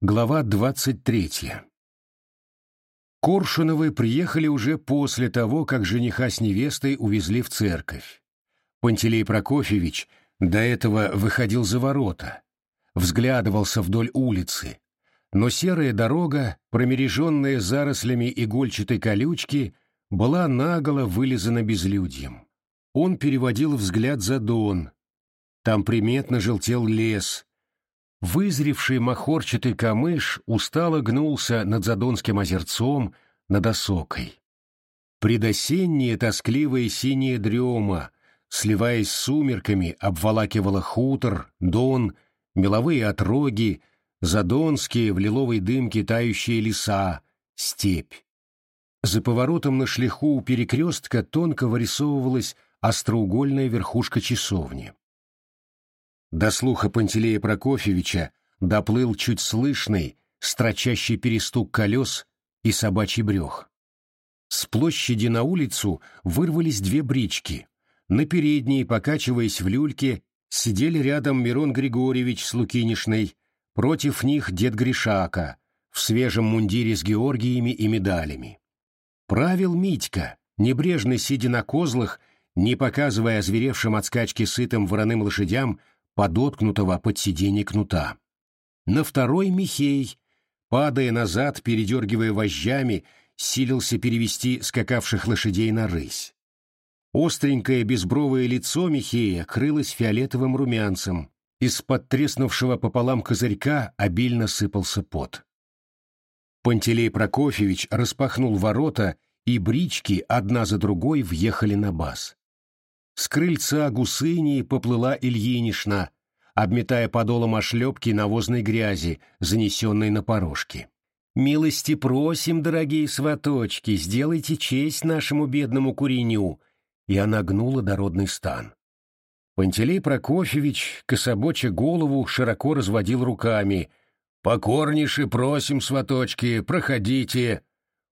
Глава двадцать третья. Коршуновы приехали уже после того, как жениха с невестой увезли в церковь. Пантелей Прокофьевич до этого выходил за ворота, взглядывался вдоль улицы, но серая дорога, промереженная зарослями игольчатой колючки, была наголо вылизана безлюдьем. Он переводил взгляд за дон. Там приметно желтел лес — Вызревший махорчатый камыш устало гнулся над Задонским озерцом, над осокой. Предосенняя тоскливая синяя дрема, сливаясь с сумерками, обволакивала хутор, дон, меловые отроги, задонские в лиловой дымке тающие леса, степь. За поворотом на шлиху у перекрестка тонко вырисовывалась остроугольная верхушка часовни. До слуха Пантелея Прокофьевича доплыл чуть слышный, строчащий перестук колес и собачий брех. С площади на улицу вырвались две брички. На передней, покачиваясь в люльке, сидели рядом Мирон Григорьевич с Лукинишной, против них дед Гришака, в свежем мундире с георгиями и медалями. Правил Митька, небрежно сидя на козлах, не показывая озверевшим от скачки сытым вороным лошадям подоткнутого под сиденье кнута. На второй Михей, падая назад, передергивая вожжами, силился перевести скакавших лошадей на рысь. Остренькое безбровое лицо Михея крылось фиолетовым румянцем, из-под треснувшего пополам козырька обильно сыпался пот. Пантелей Прокофьевич распахнул ворота, и брички одна за другой въехали на баз. С крыльца гусынии поплыла Ильинишна, обметая подолом ошлепки навозной грязи, занесенной на порожки. «Милости просим, дорогие сваточки, сделайте честь нашему бедному куреню!» И она гнула дородный стан. Пантелей Прокофьевич, кособоча голову, широко разводил руками. «Покорнейше просим, сваточки, проходите!»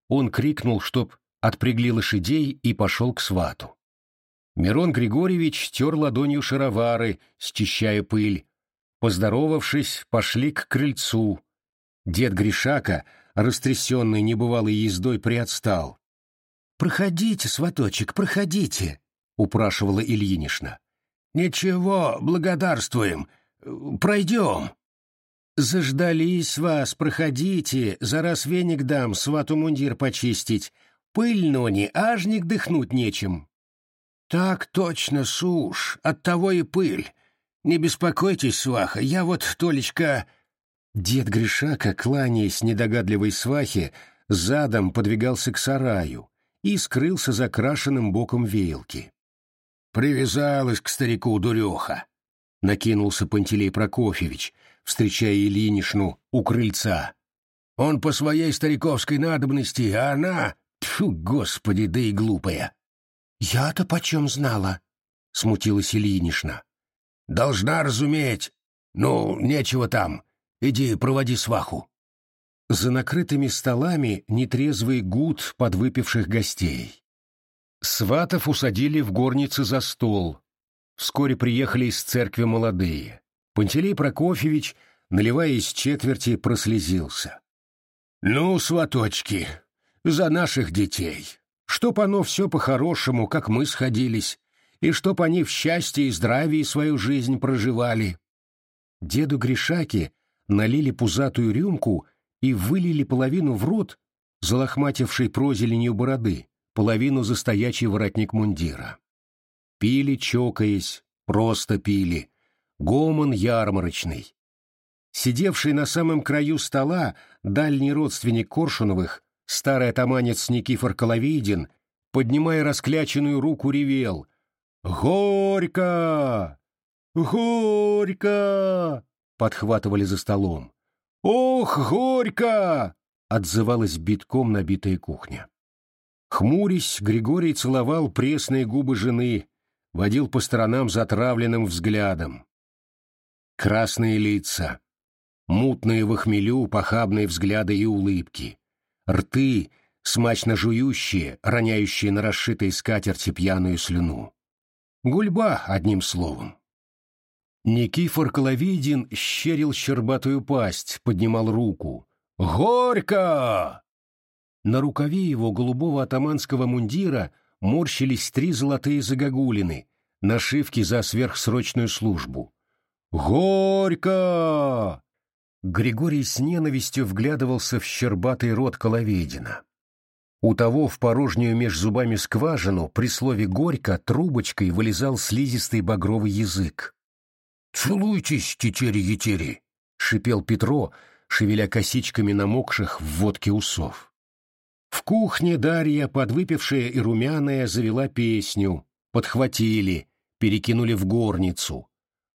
Он крикнул, чтоб отпрягли лошадей и пошел к свату. Мирон Григорьевич тер ладонью шаровары, счищая пыль. Поздоровавшись, пошли к крыльцу. Дед Гришака, растрясенный небывалой ездой, приотстал. «Проходите, сваточек, проходите», — упрашивала Ильинишна. «Ничего, благодарствуем. Пройдем». «Заждались вас, проходите, за раз веник дам, свату мундир почистить. Пыль, но не, ажник дыхнуть нечем». «Так точно, суш, оттого и пыль. Не беспокойтесь, сваха, я вот, Толечка...» Дед Гришака, кланяясь недогадливой свахе, задом подвигался к сараю и скрылся за крашенным боком веялки. «Привязалась к старику дуреха», — накинулся Пантелей Прокофьевич, встречая Ильинишну у крыльца. «Он по своей стариковской надобности, а она... Тьфу, господи, да и глупая!» «Я-то почем знала?» — смутилась Ильинишна. «Должна разуметь. Ну, нечего там. Иди, проводи сваху». За накрытыми столами нетрезвый гуд подвыпивших гостей. Сватов усадили в горнице за стол. Вскоре приехали из церкви молодые. Пантелей Прокофьевич, наливая из четверти, прослезился. «Ну, сваточки, за наших детей!» Чтоб оно все по-хорошему, как мы сходились, и чтоб они в счастье и здравии свою жизнь проживали. Деду Гришаке налили пузатую рюмку и вылили половину в рот, залохмативший прозеленью бороды, половину за стоячий воротник мундира. Пили, чокаясь, просто пили. Гомон ярмарочный. Сидевший на самом краю стола дальний родственник Коршуновых Старый атаманец Никифор Коловидин, поднимая раскляченную руку, ревел. «Горько! Горько!» — подхватывали за столом. «Ох, горько!» — отзывалась битком набитая кухня. Хмурясь, Григорий целовал пресные губы жены, водил по сторонам затравленным взглядом. Красные лица, мутные в хмелю похабные взгляды и улыбки рты, смачно жующие, роняющие на расшитой скатерти пьяную слюну. Гульба, одним словом. Никифор Коловидин щерил щербатую пасть, поднимал руку. «Горько!» На рукаве его голубого атаманского мундира морщились три золотые загогулины, нашивки за сверхсрочную службу. «Горько!» Григорий с ненавистью вглядывался в щербатый рот Коловедина. У того в порожнюю меж зубами скважину при слове «горько» трубочкой вылезал слизистый багровый язык. «Целуйтесь, тетери-етери!» — шипел Петро, шевеля косичками намокших в водке усов. В кухне Дарья, подвыпившая и румяная, завела песню. Подхватили, перекинули в горницу.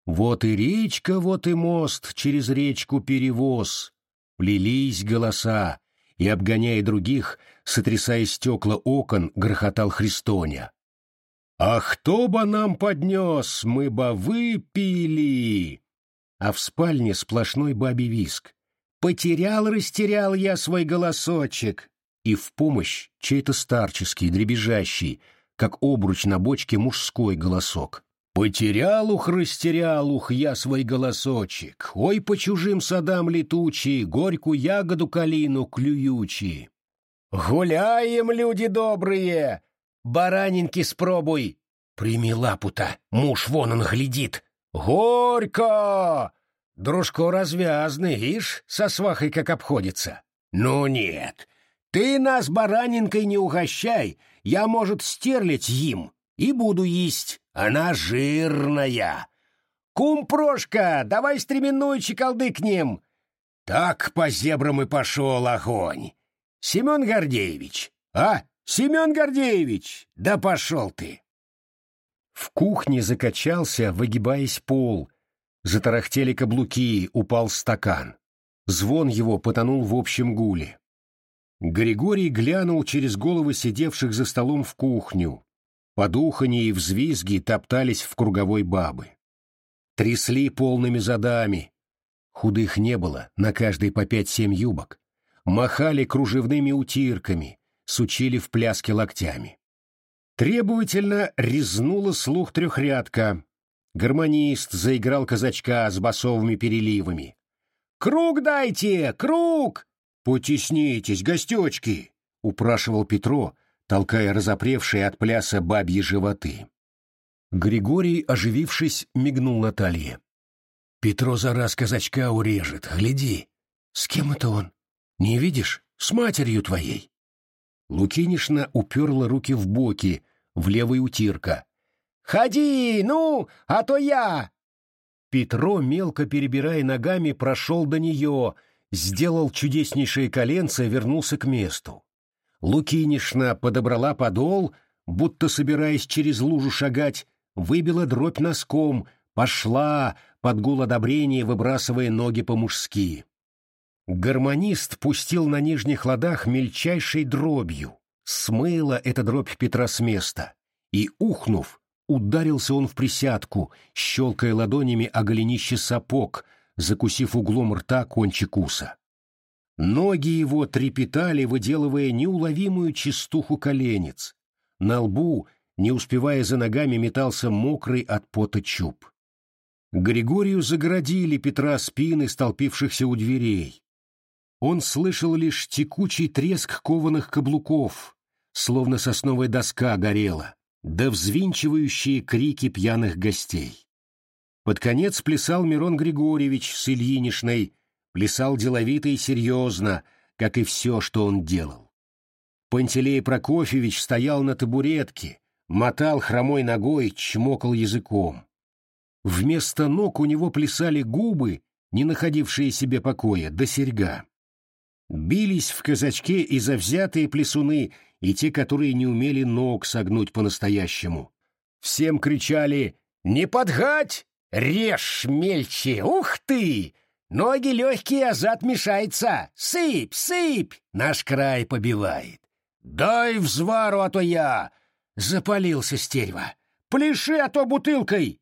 Вот и речка, вот и мост, через речку перевоз. Плелись голоса, и, обгоняя других, сотрясая стекла окон, грохотал Христоня. «А кто бы нам поднес, мы бы выпили!» А в спальне сплошной бабий виск. «Потерял-растерял я свой голосочек!» И в помощь чей-то старческий, дребезжащий, как обруч на бочке мужской голосок. Потерял ух, растерял ух я свой голосочек, Ой, по чужим садам летучий, Горькую ягоду калину клюючи. Гуляем, люди добрые, Баранинки спробуй. Прими лапу-то, муж вон он глядит. Горько! Дружко развязный, ишь, со свахой как обходится. Ну нет, ты нас баранинкой не угощай, я, может, стерлить им и буду есть. Она жирная. Кум Прошка, давай стременную чекалды к ним. Так по зебрам и пошел огонь. Семен Гордеевич, а, Семен Гордеевич, да пошел ты. В кухне закачался, выгибаясь пол. Затарахтели каблуки, упал стакан. Звон его потонул в общем гуле. Григорий глянул через головы сидевших за столом в кухню. Под уханье и взвизги топтались в круговой бабы. Трясли полными задами. Худых не было, на каждой по пять-семь юбок. Махали кружевными утирками, сучили в пляске локтями. Требовательно резнула слух трехрядка. Гармонист заиграл казачка с басовыми переливами. «Круг дайте! Круг!» «Потеснитесь, гостечки!» — упрашивал Петро, толкая разопревшие от пляса бабьи животы. Григорий, оживившись, мигнул Наталье. «Петро за раз казачка урежет, гляди. С кем это он? Не видишь? С матерью твоей». Лукинишна уперла руки в боки, в левый утирка. «Ходи, ну, а то я!» Петро, мелко перебирая ногами, прошел до нее, сделал чудеснейшее коленце, вернулся к месту. Лукинишна подобрала подол, будто собираясь через лужу шагать, выбила дробь носком, пошла, под гул одобрения выбрасывая ноги по-мужски. Гармонист пустил на нижних ладах мельчайшей дробью. Смыла эта дробь Петра с места. И, ухнув, ударился он в присядку, щелкая ладонями о голенище сапог, закусив углом рта кончик уса. Ноги его трепетали, выделывая неуловимую чистуху коленец. На лбу, не успевая за ногами, метался мокрый от пота чуб. Григорию загородили Петра спины, столпившихся у дверей. Он слышал лишь текучий треск кованых каблуков, словно сосновая доска горела, да взвинчивающие крики пьяных гостей. Под конец плясал Мирон Григорьевич с Ильинишной, плясал деловито и серьезно, как и все, что он делал. Пантелей Прокофьевич стоял на табуретке, мотал хромой ногой, чмокал языком. Вместо ног у него плясали губы, не находившие себе покоя, до серьга. Бились в казачке и завзятые плясуны, и те, которые не умели ног согнуть по-настоящему. Всем кричали «Не подгать! Режь мельче! Ух ты! Ноги легкие, а зад мешается. Сыпь, сыпь, наш край побивает. Дай взвару, а то я... Запалился стерва. Пляши, а то бутылкой.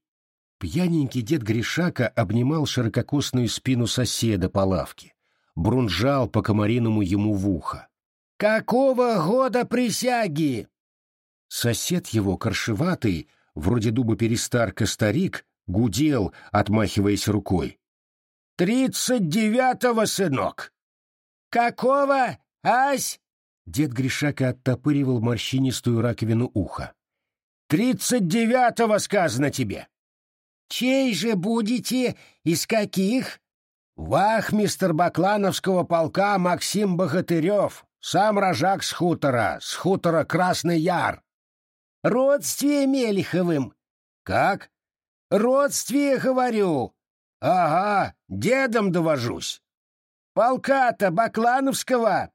Пьяненький дед Гришака обнимал ширококосную спину соседа по лавке. Брунжал по комариному ему в ухо. «Какого года присяги?» Сосед его, коршеватый, вроде дуба перестарка старик, гудел, отмахиваясь рукой. «Тридцать девятого, сынок!» «Какого, ась?» Дед Гришака оттопыривал морщинистую раковину уха. «Тридцать девятого сказано тебе!» «Чей же будете? Из каких?» «Вахмистр Баклановского полка Максим Богатырев, сам рожак с хутора, с хутора Красный Яр». «Родствие Мелиховым». «Как?» «Родствие, говорю». «Ага, дедом довожусь». «Полка-то Баклановского».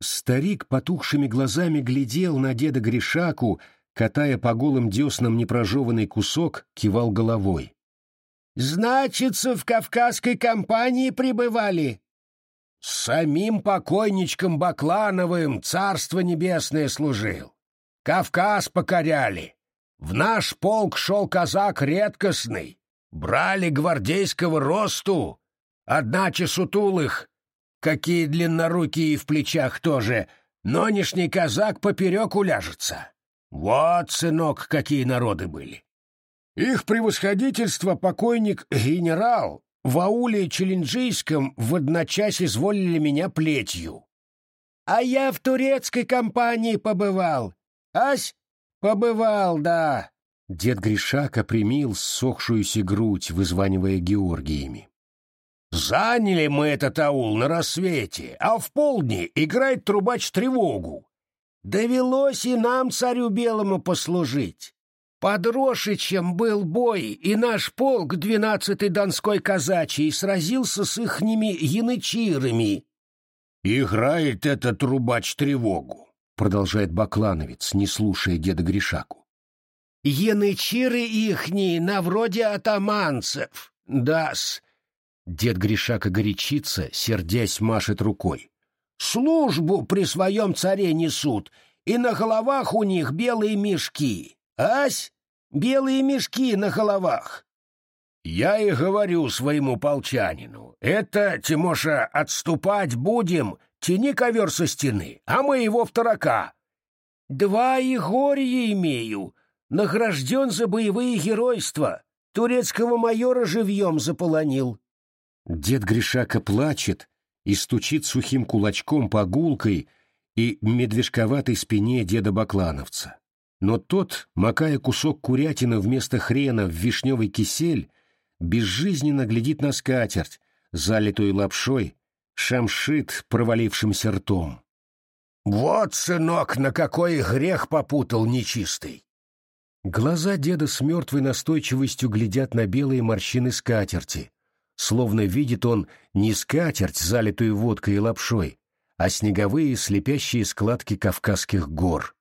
Старик потухшими глазами глядел на деда Гришаку, катая по голым деснам непрожеванный кусок, кивал головой. «Значится, в Кавказской компании пребывали?» «С самим покойничком Баклановым царство небесное служил. Кавказ покоряли. В наш полк шел казак редкостный. Брали гвардейского росту. Одначе сутулых, какие длиннорукие в плечах тоже, нынешний казак поперек уляжется. Вот, сынок, какие народы были. Их превосходительство покойник генерал в ауле Челенджийском в одночасье изволили меня плетью. А я в турецкой компании побывал. Ась? Побывал, да. Дед Гришак примил ссохшуюся грудь, вызванивая Георгиями. Заняли мы этот аул на рассвете, а в полдне играет трубач тревогу. Довелось и нам, царю белому, послужить. Под Рошичем был бой, и наш полк, двенадцатый Донской казачий, сразился с ихними янычирами. «Играет этот трубач тревогу», — продолжает Баклановец, не слушая деда Гришаку. «Янычиры ихние на вроде атаманцев, да-с». Дед Гришака горячится, сердясь, машет рукой службу при своем царе несут, и на головах у них белые мешки. Ась, белые мешки на головах. Я и говорю своему полчанину, это, Тимоша, отступать будем, тяни ковер со стены, а мы его в тарака. Два Егория имею, награжден за боевые геройства, турецкого майора живьем заполонил. Дед Гришака плачет, и стучит сухим кулачком по гулкой и медвежковатой спине деда Баклановца. Но тот, макая кусок курятины вместо хрена в вишневый кисель, безжизненно глядит на скатерть, залитую лапшой, шамшит провалившимся ртом. «Вот, сынок, на какой грех попутал нечистый!» Глаза деда с мертвой настойчивостью глядят на белые морщины скатерти, словно видит он не скатерть, залитую водкой и лапшой, а снеговые слепящие складки Кавказских гор.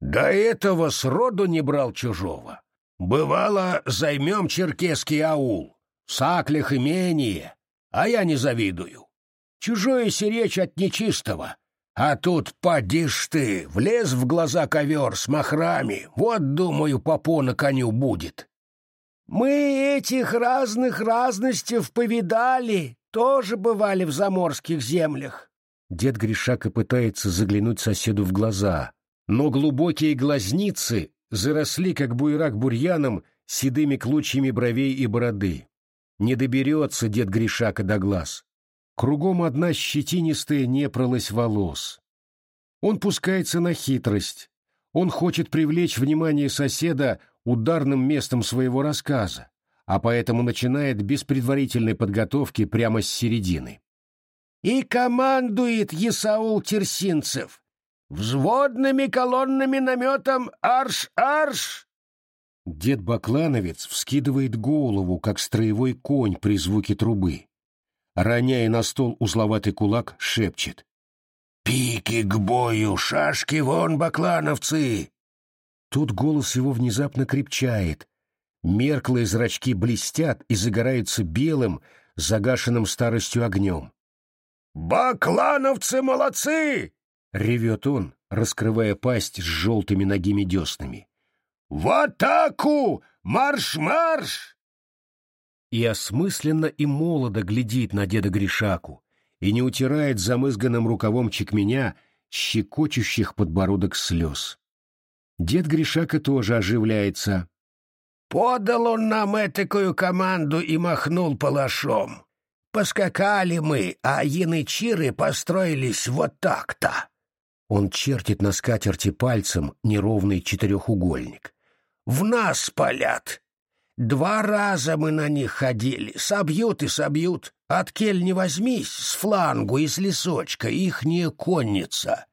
«До этого сроду не брал чужого. Бывало, займем черкесский аул, саклях имение, а я не завидую. Чужое сиречь от нечистого, а тут, поди ты, влез в глаза ковер с махрами, вот, думаю, попона коню будет. Мы этих разных разностей повидали, тоже бывали в заморских землях. Дед Гришака пытается заглянуть соседу в глаза, но глубокие глазницы заросли, как буйрак бурьяном, седыми клочьями бровей и бороды. Не доберется дед Гришака до глаз. Кругом одна щетинистая непролась волос. Он пускается на хитрость. Он хочет привлечь внимание соседа ударным местом своего рассказа, а поэтому начинает без предварительной подготовки прямо с середины. «И командует Есаул Терсинцев! Взводными колоннами наметом арш-арш!» Дед Баклановец вскидывает голову, как строевой конь при звуке трубы. Роняя на стол узловатый кулак, шепчет. «Пики к бою, шашки вон, баклановцы! Тут голос его внезапно крепчает. Мерклые зрачки блестят и загораются белым, загашенным старостью огнем. «Баклановцы молодцы!» — ревет он, раскрывая пасть с желтыми ногими деснами. «В атаку! Марш-марш!» И осмысленно и молодо глядит на деда Гришаку и не утирает замызганным рукавом чекменя щекочущих подбородок слез. Дед Гришака тоже оживляется. Подал он нам этакую команду и махнул палашом. Поскакали мы, а янычиры построились вот так-то. Он чертит на скатерти пальцем неровный четырехугольник. В нас палят. Два раза мы на них ходили, собьют и собьют. От кель не возьмись, с флангу и с лесочка, ихняя конница.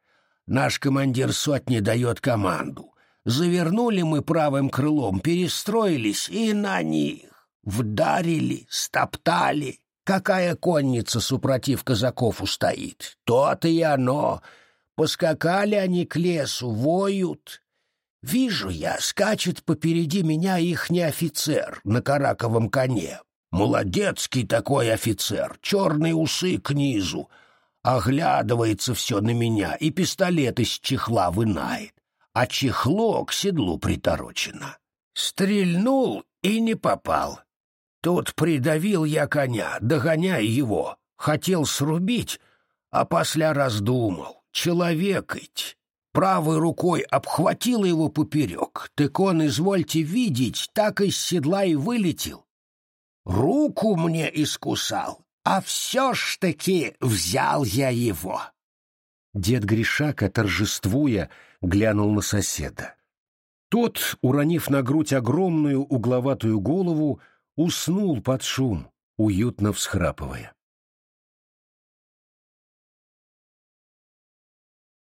Наш командир сотни дает команду. Завернули мы правым крылом, перестроились и на них. Вдарили, стоптали. Какая конница, супротив казаков, устоит? То-то и оно. Поскакали они к лесу, воют. Вижу я, скачет попереди меня ихний офицер на караковом коне. Молодецкий такой офицер, черные усы к низу. Оглядывается все на меня и пистолет из чехла вынает а чехло к седлу приторочено. Стрельнул и не попал. Тут придавил я коня, догоняя его. Хотел срубить, а после раздумал. Человек ведь. Правой рукой обхватил его поперек. Так он, извольте видеть, так из седла и вылетел. Руку мне искусал, а все ж таки взял я его. Дед Гришака, торжествуя, глянул на соседа. Тот, уронив на грудь огромную угловатую голову, уснул под шум, уютно всхрапывая.